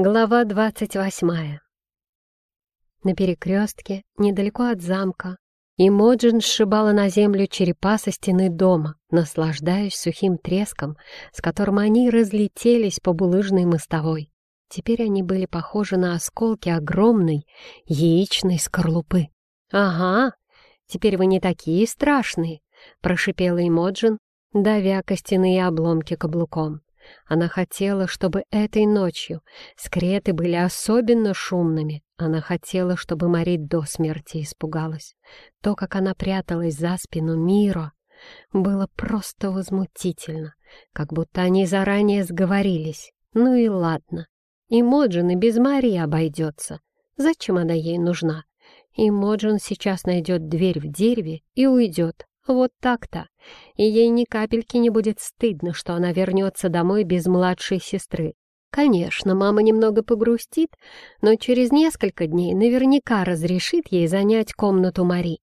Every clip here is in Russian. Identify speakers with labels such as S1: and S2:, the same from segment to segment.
S1: Глава двадцать восьмая. На перекрестке, недалеко от замка, Имоджин сшибала на землю черепа со стены дома, наслаждаясь сухим треском, с которым они разлетелись по булыжной мостовой. Теперь они были похожи на осколки огромной яичной скорлупы. «Ага, теперь вы не такие страшные», — прошипела Имоджин, давя костяные обломки каблуком. Она хотела, чтобы этой ночью скреты были особенно шумными. Она хотела, чтобы Марит до смерти испугалась. То, как она пряталась за спину Миро, было просто возмутительно, как будто они заранее сговорились. Ну и ладно. И Моджин и без Марии обойдется. Зачем она ей нужна? И Моджин сейчас найдет дверь в дереве и уйдет. Вот так-то. И ей ни капельки не будет стыдно, что она вернется домой без младшей сестры. Конечно, мама немного погрустит, но через несколько дней наверняка разрешит ей занять комнату Мари.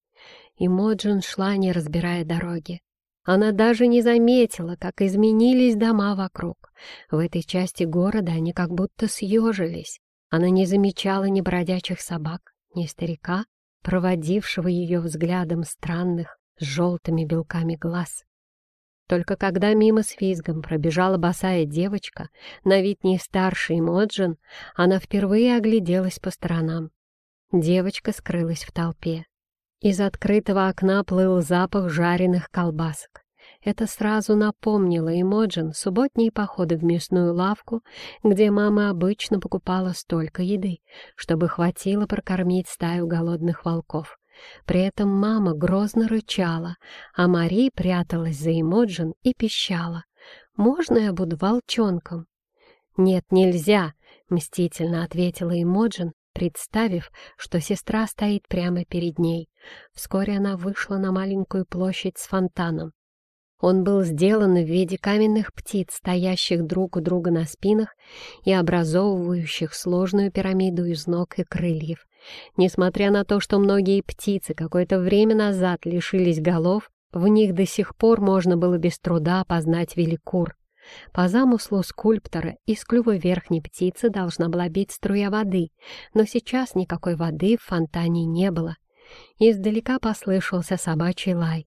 S1: И Моджин шла, не разбирая дороги. Она даже не заметила, как изменились дома вокруг. В этой части города они как будто съежились. Она не замечала ни бродячих собак, ни старика, проводившего ее взглядом странных, с желтыми белками глаз. Только когда мимо с визгом пробежала босая девочка, на вид не старше Моджин, она впервые огляделась по сторонам. Девочка скрылась в толпе. Из открытого окна плыл запах жареных колбасок. Это сразу напомнило Эмоджин субботние походы в мясную лавку, где мама обычно покупала столько еды, чтобы хватило прокормить стаю голодных волков. При этом мама грозно рычала, а Мари пряталась за Эмоджин и пищала. «Можно я буду волчонком?» «Нет, нельзя», — мстительно ответила Эмоджин, представив, что сестра стоит прямо перед ней. Вскоре она вышла на маленькую площадь с фонтаном. Он был сделан в виде каменных птиц, стоящих друг у друга на спинах и образовывающих сложную пирамиду из ног и крыльев. Несмотря на то, что многие птицы какое-то время назад лишились голов, в них до сих пор можно было без труда опознать великур. По замыслу скульптора из клюва верхней птицы должна была бить струя воды, но сейчас никакой воды в фонтане не было. Издалека послышался собачий лай.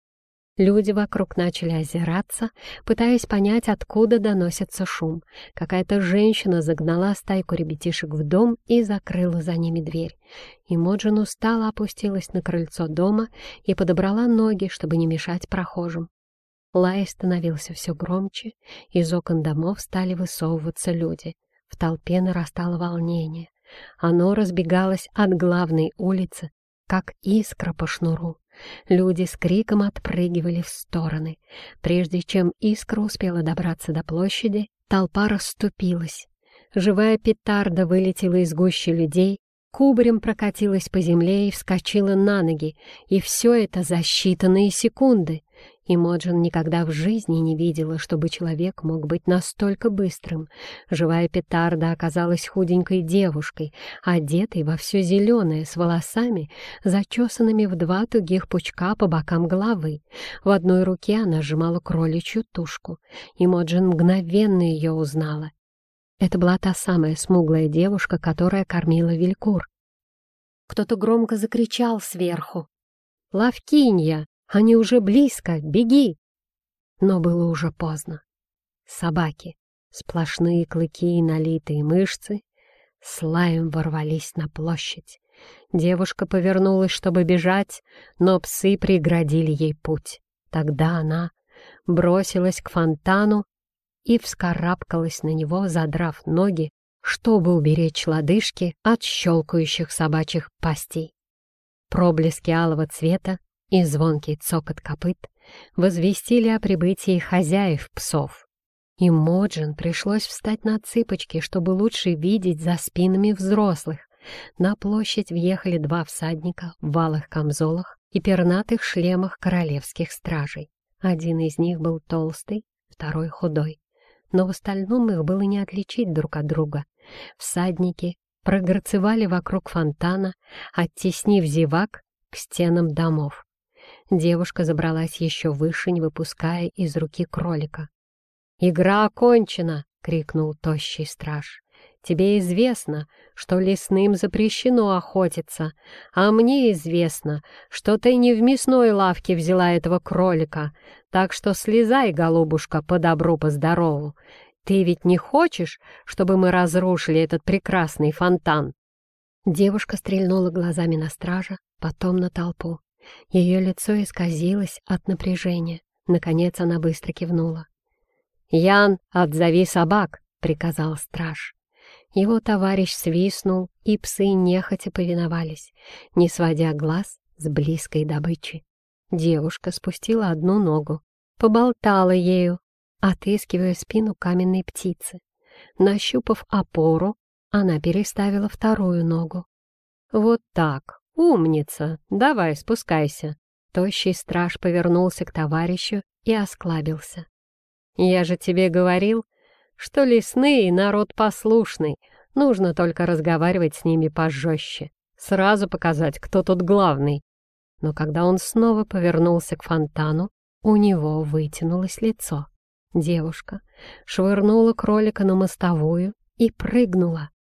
S1: Люди вокруг начали озираться, пытаясь понять, откуда доносится шум. Какая-то женщина загнала стайку ребятишек в дом и закрыла за ними дверь. И Моджин устало опустилась на крыльцо дома и подобрала ноги, чтобы не мешать прохожим. Лай становился все громче, из окон домов стали высовываться люди. В толпе нарастало волнение. Оно разбегалось от главной улицы, как искра по шнуру. Люди с криком отпрыгивали в стороны. Прежде чем искра успела добраться до площади, толпа расступилась. Живая петарда вылетела из гущи людей, кубарем прокатилась по земле и вскочила на ноги, и все это за считанные секунды. И Моджин никогда в жизни не видела, чтобы человек мог быть настолько быстрым. Живая петарда оказалась худенькой девушкой, одетой во все зеленое, с волосами, зачесанными в два тугих пучка по бокам головы. В одной руке она сжимала кроличью тушку, и Моджин мгновенно ее узнала. Это была та самая смуглая девушка, которая кормила Вилькур. Кто-то громко закричал сверху. «Лавкинья! Они уже близко! Беги!» Но было уже поздно. Собаки, сплошные клыки и налитые мышцы, с лаем ворвались на площадь. Девушка повернулась, чтобы бежать, но псы преградили ей путь. Тогда она бросилась к фонтану и вскарабкалась на него, задрав ноги, чтобы уберечь лодыжки от щелкающих собачьих пастей. Проблески алого цвета и звонкий цокот копыт возвестили о прибытии хозяев псов. И Моджин пришлось встать на цыпочки, чтобы лучше видеть за спинами взрослых. На площадь въехали два всадника в валых камзолах и пернатых шлемах королевских стражей. Один из них был толстый, второй худой но в остальном их было не отличить друг от друга. Всадники прогорцевали вокруг фонтана, оттеснив зевак к стенам домов. Девушка забралась еще выше, не выпуская из руки кролика. «Игра окончена!» — крикнул тощий страж. Тебе известно, что лесным запрещено охотиться, а мне известно, что ты не в мясной лавке взяла этого кролика, так что слезай, голубушка, по добру, по здорову. Ты ведь не хочешь, чтобы мы разрушили этот прекрасный фонтан?» Девушка стрельнула глазами на стража, потом на толпу. Ее лицо исказилось от напряжения. Наконец она быстро кивнула. «Ян, отзови собак!» — приказал страж. Его товарищ свистнул, и псы нехотя повиновались, не сводя глаз с близкой добычи. Девушка спустила одну ногу, поболтала ею, отыскивая спину каменной птицы. Нащупав опору, она переставила вторую ногу. «Вот так, умница, давай спускайся». Тощий страж повернулся к товарищу и осклабился. «Я же тебе говорил, что лесные народ послушный, нужно только разговаривать с ними пожестче, сразу показать, кто тут главный. Но когда он снова повернулся к фонтану, у него вытянулось лицо. Девушка швырнула кролика на мостовую и прыгнула.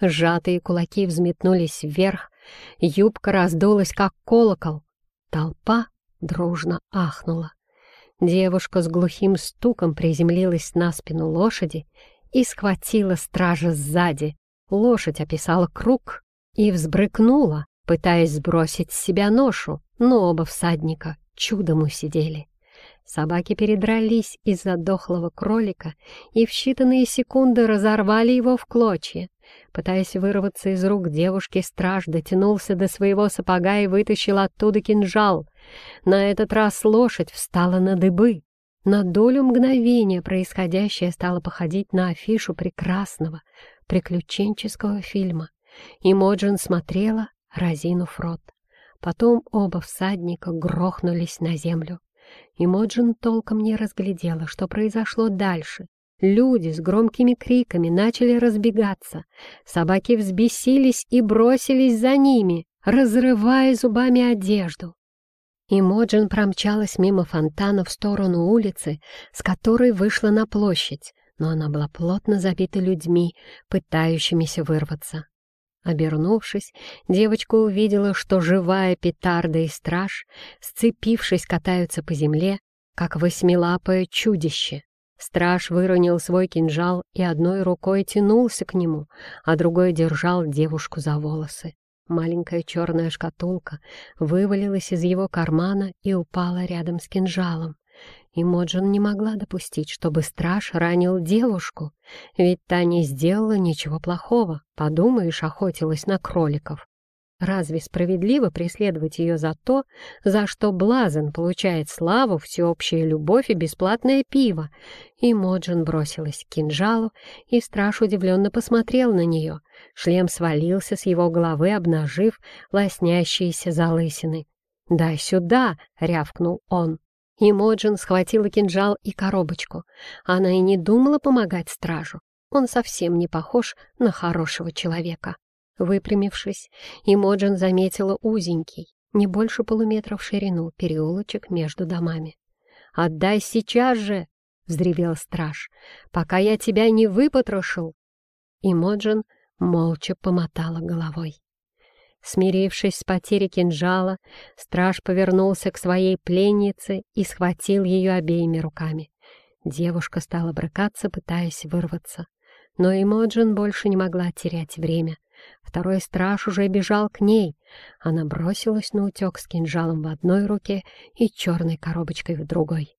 S1: Сжатые кулаки взметнулись вверх, юбка раздулась, как колокол. Толпа дружно ахнула. Девушка с глухим стуком приземлилась на спину лошади и схватила стража сзади. Лошадь описала круг и взбрыкнула, пытаясь сбросить с себя ношу, но оба всадника чудом усидели. Собаки передрались из-за дохлого кролика и в считанные секунды разорвали его в клочья. Пытаясь вырваться из рук девушки, страж дотянулся до своего сапога и вытащил оттуда кинжал. На этот раз лошадь встала на дыбы. На долю мгновения происходящее стало походить на афишу прекрасного приключенческого фильма. И Моджин смотрела, разинув рот. Потом оба всадника грохнулись на землю. И Моджин толком не разглядела, что произошло дальше. Люди с громкими криками начали разбегаться. Собаки взбесились и бросились за ними, разрывая зубами одежду. И Моджин промчалась мимо фонтана в сторону улицы, с которой вышла на площадь, но она была плотно забита людьми, пытающимися вырваться. Обернувшись, девочка увидела, что живая петарда и страж, сцепившись, катаются по земле, как восьмилапое чудище. Страж выронил свой кинжал и одной рукой тянулся к нему, а другой держал девушку за волосы. Маленькая черная шкатулка вывалилась из его кармана и упала рядом с кинжалом. И Моджин не могла допустить, чтобы страж ранил девушку, ведь та не сделала ничего плохого, подумаешь, охотилась на кроликов. Разве справедливо преследовать ее за то, за что Блазен получает славу, всеобщая любовь и бесплатное пиво? И Моджин бросилась к кинжалу, и страж удивленно посмотрел на нее. Шлем свалился с его головы, обнажив лоснящиеся залысины. «Дай сюда!» — рявкнул он. И Моджин схватила кинжал и коробочку. Она и не думала помогать стражу. Он совсем не похож на хорошего человека. Выпрямившись, Имоджин заметила узенький, не больше полуметра в ширину, переулочек между домами. «Отдай сейчас же!» — взревел страж. «Пока я тебя не выпотрошил!» Имоджин молча помотала головой. Смирившись с потерей кинжала, страж повернулся к своей пленнице и схватил ее обеими руками. Девушка стала брыкаться, пытаясь вырваться. Но Имоджин больше не могла терять время. Второй страж уже бежал к ней. Она бросилась на утек с кинжалом в одной руке и черной коробочкой в другой.